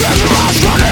Rush, rush, rush,